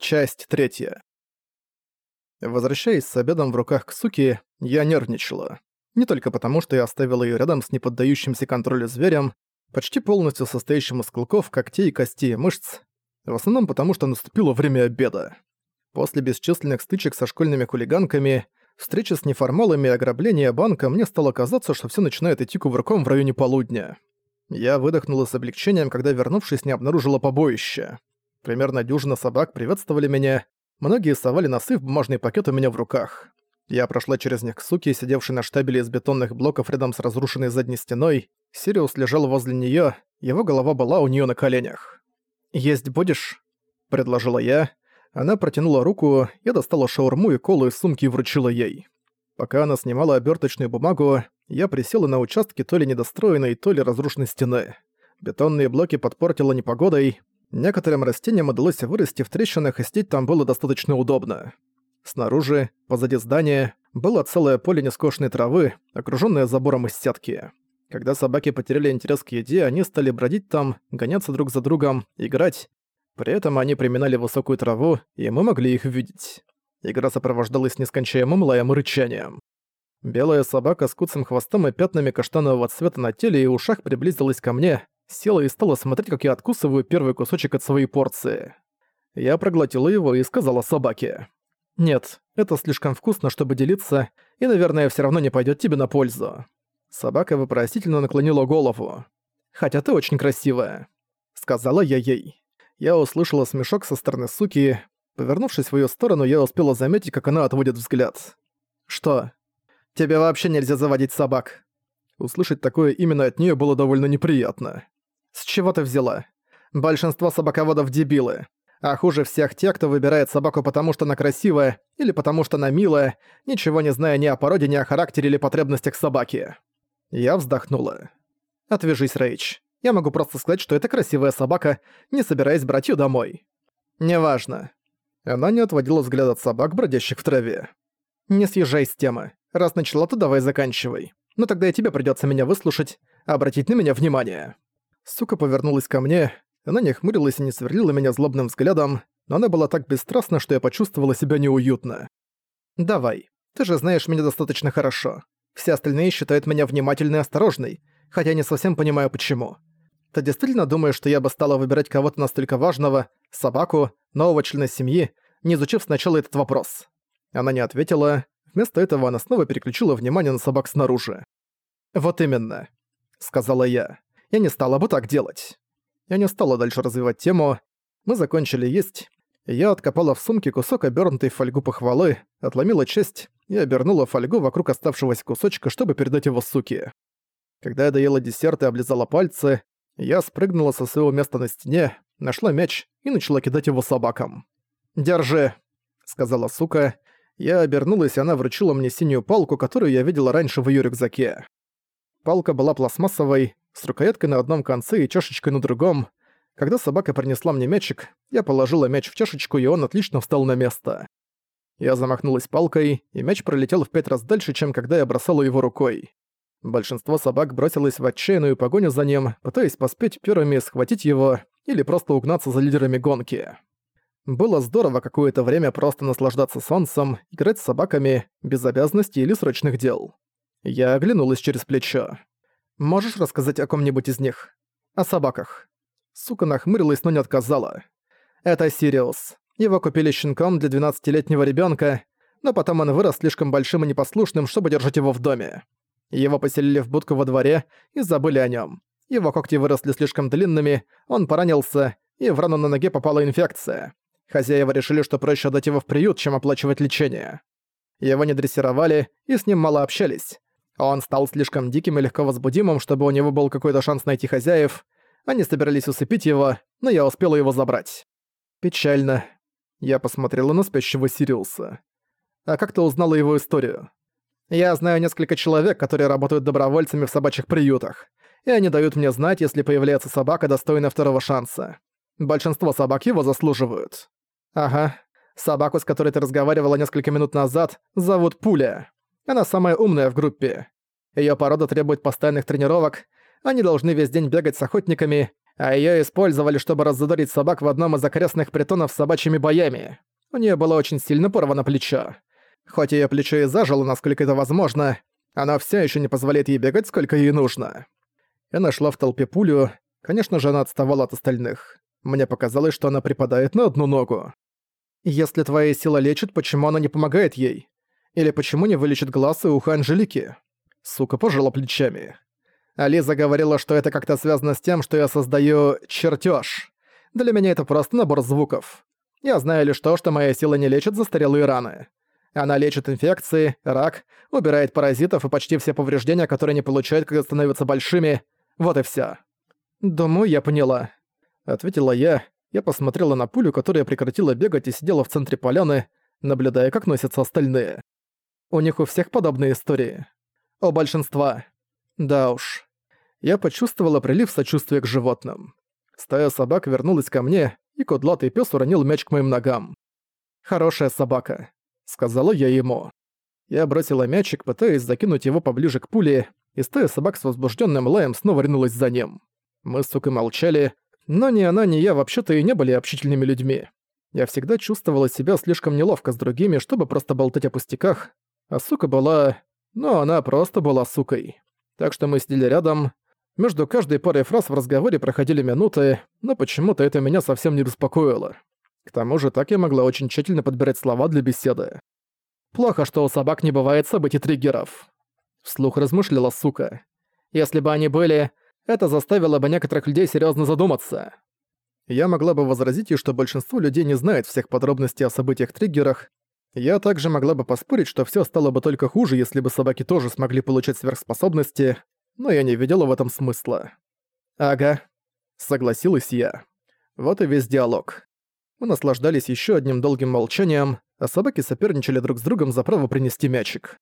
Часть третья. Возвращаясь с обедом в руках к суке, я нервничала. Не только потому, что я оставила ее рядом с неподдающимся контролю зверем, почти полностью состоящим из клыков, когтей, костей и мышц, в основном потому, что наступило время обеда. После бесчисленных стычек со школьными хулиганками, встречи с неформалами и ограбления банка, мне стало казаться, что все начинает идти кувырком в районе полудня. Я выдохнула с облегчением, когда, вернувшись, не обнаружила побоище. Примерно дюжина собак приветствовали меня, многие совали носы в бумажный пакет у меня в руках. Я прошла через них к суке, сидевшей на штабеле из бетонных блоков рядом с разрушенной задней стеной. Сириус лежал возле неё, его голова была у неё на коленях. «Есть будешь?» – предложила я. Она протянула руку, я достала шаурму и колу из сумки и вручила ей. Пока она снимала оберточную бумагу, я присела на участке то ли недостроенной, то ли разрушенной стены. Бетонные блоки подпортила непогодой, Некоторым растениям удалось вырасти в трещинах, и сидеть там было достаточно удобно. Снаружи, позади здания, было целое поле нескошенной травы, окружённое забором из сетки. Когда собаки потеряли интерес к еде, они стали бродить там, гоняться друг за другом, играть. При этом они приминали высокую траву, и мы могли их видеть. Игра сопровождалась нескончаемым лаем и рычанием. Белая собака с куцым хвостом и пятнами каштанового цвета на теле и ушах приблизилась ко мне, села и стала смотреть, как я откусываю первый кусочек от своей порции. Я проглотила его и сказала собаке. «Нет, это слишком вкусно, чтобы делиться, и, наверное, все равно не пойдет тебе на пользу». Собака вопросительно наклонила голову. «Хотя ты очень красивая», — сказала я ей. Я услышала смешок со стороны суки. Повернувшись в её сторону, я успела заметить, как она отводит взгляд. «Что? Тебе вообще нельзя заводить собак?» Услышать такое именно от неё было довольно неприятно. С чего ты взяла? Большинство собаководов дебилы. А хуже всех те, кто выбирает собаку потому, что она красивая, или потому, что она милая, ничего не зная ни о породе, ни о характере или потребностях собаки. Я вздохнула. «Отвяжись, Рэйч. Я могу просто сказать, что это красивая собака, не собираясь брать её домой». «Неважно». Она не отводила взгляд от собак, бродящих в траве. «Не съезжай с темы. Раз начала, то давай заканчивай. Но тогда и тебе придётся меня выслушать, обратить на меня внимание». Сука повернулась ко мне, она не хмурилась и не сверлила меня злобным взглядом, но она была так бесстрастна, что я почувствовала себя неуютно. «Давай, ты же знаешь меня достаточно хорошо. Все остальные считают меня внимательной и осторожной, хотя не совсем понимаю почему. Ты действительно думаешь, что я бы стала выбирать кого-то настолько важного, собаку, нового члена семьи, не изучив сначала этот вопрос?» Она не ответила, вместо этого она снова переключила внимание на собак снаружи. «Вот именно», — сказала я я не стала бы так делать. Я не стала дальше развивать тему. Мы закончили есть. Я откопала в сумке кусок обернутой фольгу похвалы, отломила часть и обернула фольгу вокруг оставшегося кусочка, чтобы передать его суке. Когда я доела десерт и облизала пальцы, я спрыгнула со своего места на стене, нашла мяч и начала кидать его собакам. «Держи», — сказала сука. Я обернулась, и она вручила мне синюю палку, которую я видела раньше в её рюкзаке. Палка была пластмассовой, с рукояткой на одном конце и чашечкой на другом. Когда собака принесла мне мячик, я положила мяч в чашечку, и он отлично встал на место. Я замахнулась палкой, и мяч пролетел в пять раз дальше, чем когда я бросала его рукой. Большинство собак бросилось в отчаянную погоню за ним, пытаясь поспеть первыми схватить его или просто угнаться за лидерами гонки. Было здорово какое-то время просто наслаждаться солнцем, играть с собаками, без обязанностей или срочных дел. Я оглянулась через плечо. Можешь рассказать о ком-нибудь из них? О собаках?» Сука нахмурилась, но не отказала. «Это Сириус. Его купили щенком для 12-летнего ребенка, но потом он вырос слишком большим и непослушным, чтобы держать его в доме. Его поселили в будку во дворе и забыли о нем. Его когти выросли слишком длинными, он поранился, и в рану на ноге попала инфекция. Хозяева решили, что проще отдать его в приют, чем оплачивать лечение. Его не дрессировали и с ним мало общались. Он стал слишком диким и легко возбудимым, чтобы у него был какой-то шанс найти хозяев. Они собирались усыпить его, но я успела его забрать. Печально. Я посмотрела на спящего Сириуса. А как ты узнала его историю? Я знаю несколько человек, которые работают добровольцами в собачьих приютах, и они дают мне знать, если появляется собака, достойная второго шанса. Большинство собак его заслуживают. Ага. Собаку, с которой ты разговаривала несколько минут назад, зовут Пуля. Она самая умная в группе. Её порода требует постоянных тренировок, они должны весь день бегать с охотниками, а её использовали, чтобы раззадорить собак в одном из окрестных притонов с собачьими боями. У неё было очень сильно порвано плечо. Хоть её плечо и зажило, насколько это возможно, оно всё ещё не позволяет ей бегать, сколько ей нужно. Я нашла в толпе пулю. Конечно же, она отставала от остальных. Мне показалось, что она припадает на одну ногу. Если твоя сила лечит, почему она не помогает ей? Или почему не вылечит глаз и ухо Анжелики? Сука пожала плечами. Ализа говорила, что это как-то связано с тем, что я создаю чертёж. Для меня это просто набор звуков. Я знаю лишь то, что моя сила не лечит застарелые раны. Она лечит инфекции, рак, убирает паразитов и почти все повреждения, которые не получают, когда становятся большими. Вот и всё. «Думаю, я поняла», — ответила я. Я посмотрела на пулю, которая прекратила бегать и сидела в центре поляны, наблюдая, как носятся остальные. У них у всех подобные истории. У большинства. Да уж. Я почувствовала прилив сочувствия к животным. Стая собак вернулась ко мне, и кудлатый пес уронил мяч к моим ногам. «Хорошая собака», — сказала я ему. Я бросила мячик, пытаясь закинуть его поближе к пуле, и стая собак с возбужденным лаем снова ринулась за ним. Мы с сукой молчали, но ни она, ни я вообще-то и не были общительными людьми. Я всегда чувствовала себя слишком неловко с другими, чтобы просто болтать о пустяках, а сука была... Ну, она просто была сукой. Так что мы сидели рядом. Между каждой парой фраз в разговоре проходили минуты, но почему-то это меня совсем не беспокоило. К тому же так я могла очень тщательно подбирать слова для беседы. Плохо, что у собак не бывает событий триггеров. Вслух размышляла сука. Если бы они были, это заставило бы некоторых людей серьезно задуматься. Я могла бы возразить ей, что большинство людей не знает всех подробностей о событиях-триггерах, я также могла бы поспорить, что всё стало бы только хуже, если бы собаки тоже смогли получать сверхспособности, но я не видела в этом смысла. «Ага», — согласилась я. Вот и весь диалог. Мы наслаждались ещё одним долгим молчанием, а собаки соперничали друг с другом за право принести мячик.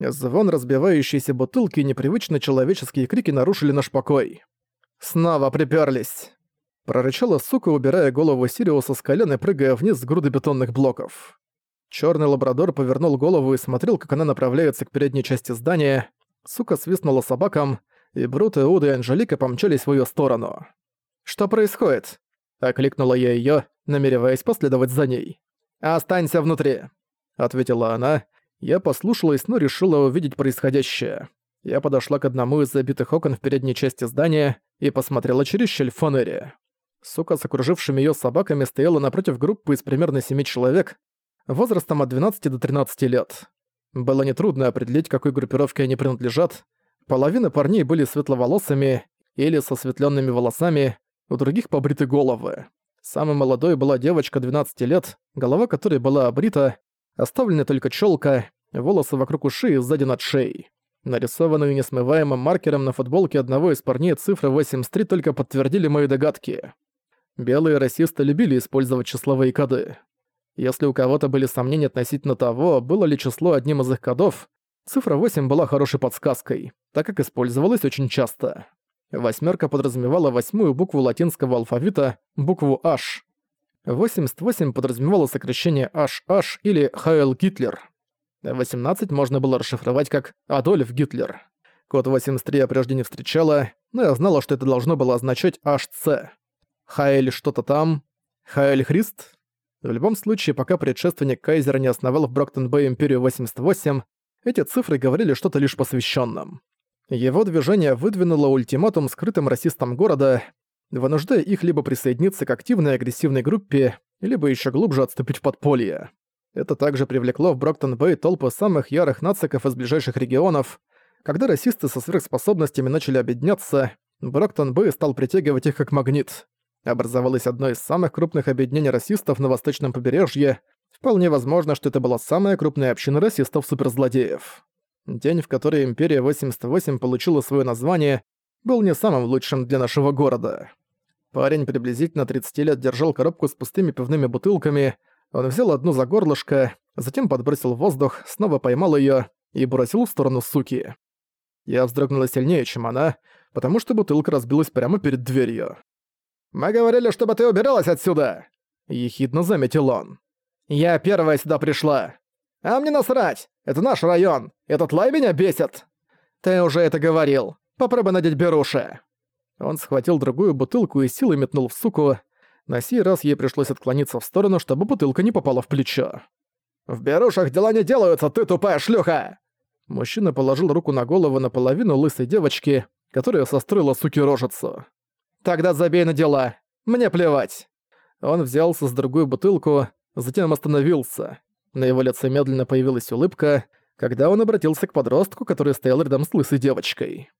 Звон разбивающейся бутылки и непривычно человеческие крики нарушили наш покой. «Снова припёрлись!» Прорычала сука, убирая голову Сириуса с колен и прыгая вниз с груды бетонных блоков. Черный лабрадор повернул голову и смотрел, как она направляется к передней части здания. Сука свистнула собакам, и Брут, Иуда и Анжелика помчались в ее сторону. «Что происходит?» — окликнула я ее, намереваясь последовать за ней. «Останься внутри», — ответила она. Я послушалась, но решила увидеть происходящее. Я подошла к одному из забитых окон в передней части здания и посмотрела через щель в фонере. Сука с окружившими ее собаками стояла напротив группы из примерно семи человек, возрастом от 12 до 13 лет. Было нетрудно определить, какой группировке они принадлежат. Половина парней были светловолосыми или со светлёнными волосами, у других побриты головы. Самой молодой была девочка 12 лет, голова которой была обрита, оставлена только чёлка, волосы вокруг ушей и сзади над шеей. Нарисованные несмываемым маркером на футболке одного из парней цифры 83 только подтвердили мои догадки. Белые расисты любили использовать числовые коды. Если у кого-то были сомнения относительно того, было ли число одним из их кодов, цифра 8 была хорошей подсказкой, так как использовалась очень часто. Восьмерка подразумевала восьмую букву латинского алфавита, букву H. 88 подразумевало сокращение HH или Хайль Гитлер. 18 можно было расшифровать как Адольф Гитлер. Код 83 я прежде не встречала, но я знала, что это должно было означать HC. Хайль что-то там. Хайль Христ? В любом случае, пока предшественник Кайзера не основал в Броктон-Бэй Империю 88, эти цифры говорили что-то лишь посвященном. Его движение выдвинуло ультиматум скрытым расистам города, вынуждая их либо присоединиться к активной агрессивной группе, либо еще глубже отступить в подполье. Это также привлекло в Броктон-Бэй толпы самых ярых нациков из ближайших регионов. Когда расисты со сверхспособностями начали объединяться, Броктон-Бэй стал притягивать их как магнит образовалось одно из самых крупных объединений расистов на восточном побережье. Вполне возможно, что это была самая крупная община расистов-суперзлодеев. День, в который Империя 88 получила свое название, был не самым лучшим для нашего города. Парень приблизительно 30 лет держал коробку с пустыми пивными бутылками, он взял одну за горлышко, затем подбросил в воздух, снова поймал ее и бросил в сторону суки. Я вздрогнула сильнее, чем она, потому что бутылка разбилась прямо перед дверью. «Мы говорили, чтобы ты убиралась отсюда!» — ехидно заметил он. «Я первая сюда пришла!» «А мне насрать! Это наш район! Этот лай меня бесит!» «Ты уже это говорил. Попробуй надеть беруши!» Он схватил другую бутылку и силой метнул в суку. На сей раз ей пришлось отклониться в сторону, чтобы бутылка не попала в плечо. «В берушах дела не делаются, ты тупая шлюха!» Мужчина положил руку на голову наполовину лысой девочки, которая состроила суки рожицу. «Тогда забей на дела. Мне плевать». Он взялся с другую бутылку, затем остановился. На его лице медленно появилась улыбка, когда он обратился к подростку, который стоял рядом с лысой девочкой.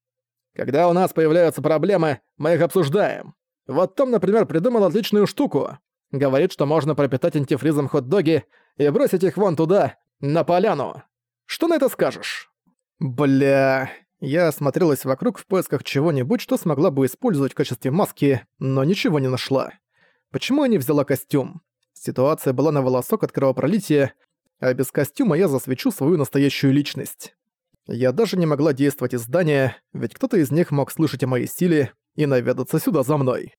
«Когда у нас появляются проблемы, мы их обсуждаем. Вот Том, например, придумал отличную штуку. Говорит, что можно пропитать антифризом хот-доги и бросить их вон туда, на поляну. Что на это скажешь?» «Бля...» Я осмотрелась вокруг в поисках чего-нибудь, что смогла бы использовать в качестве маски, но ничего не нашла. Почему я не взяла костюм? Ситуация была на волосок от кровопролития, а без костюма я засвечу свою настоящую личность. Я даже не могла действовать из здания, ведь кто-то из них мог слышать о моей силе и наведаться сюда за мной.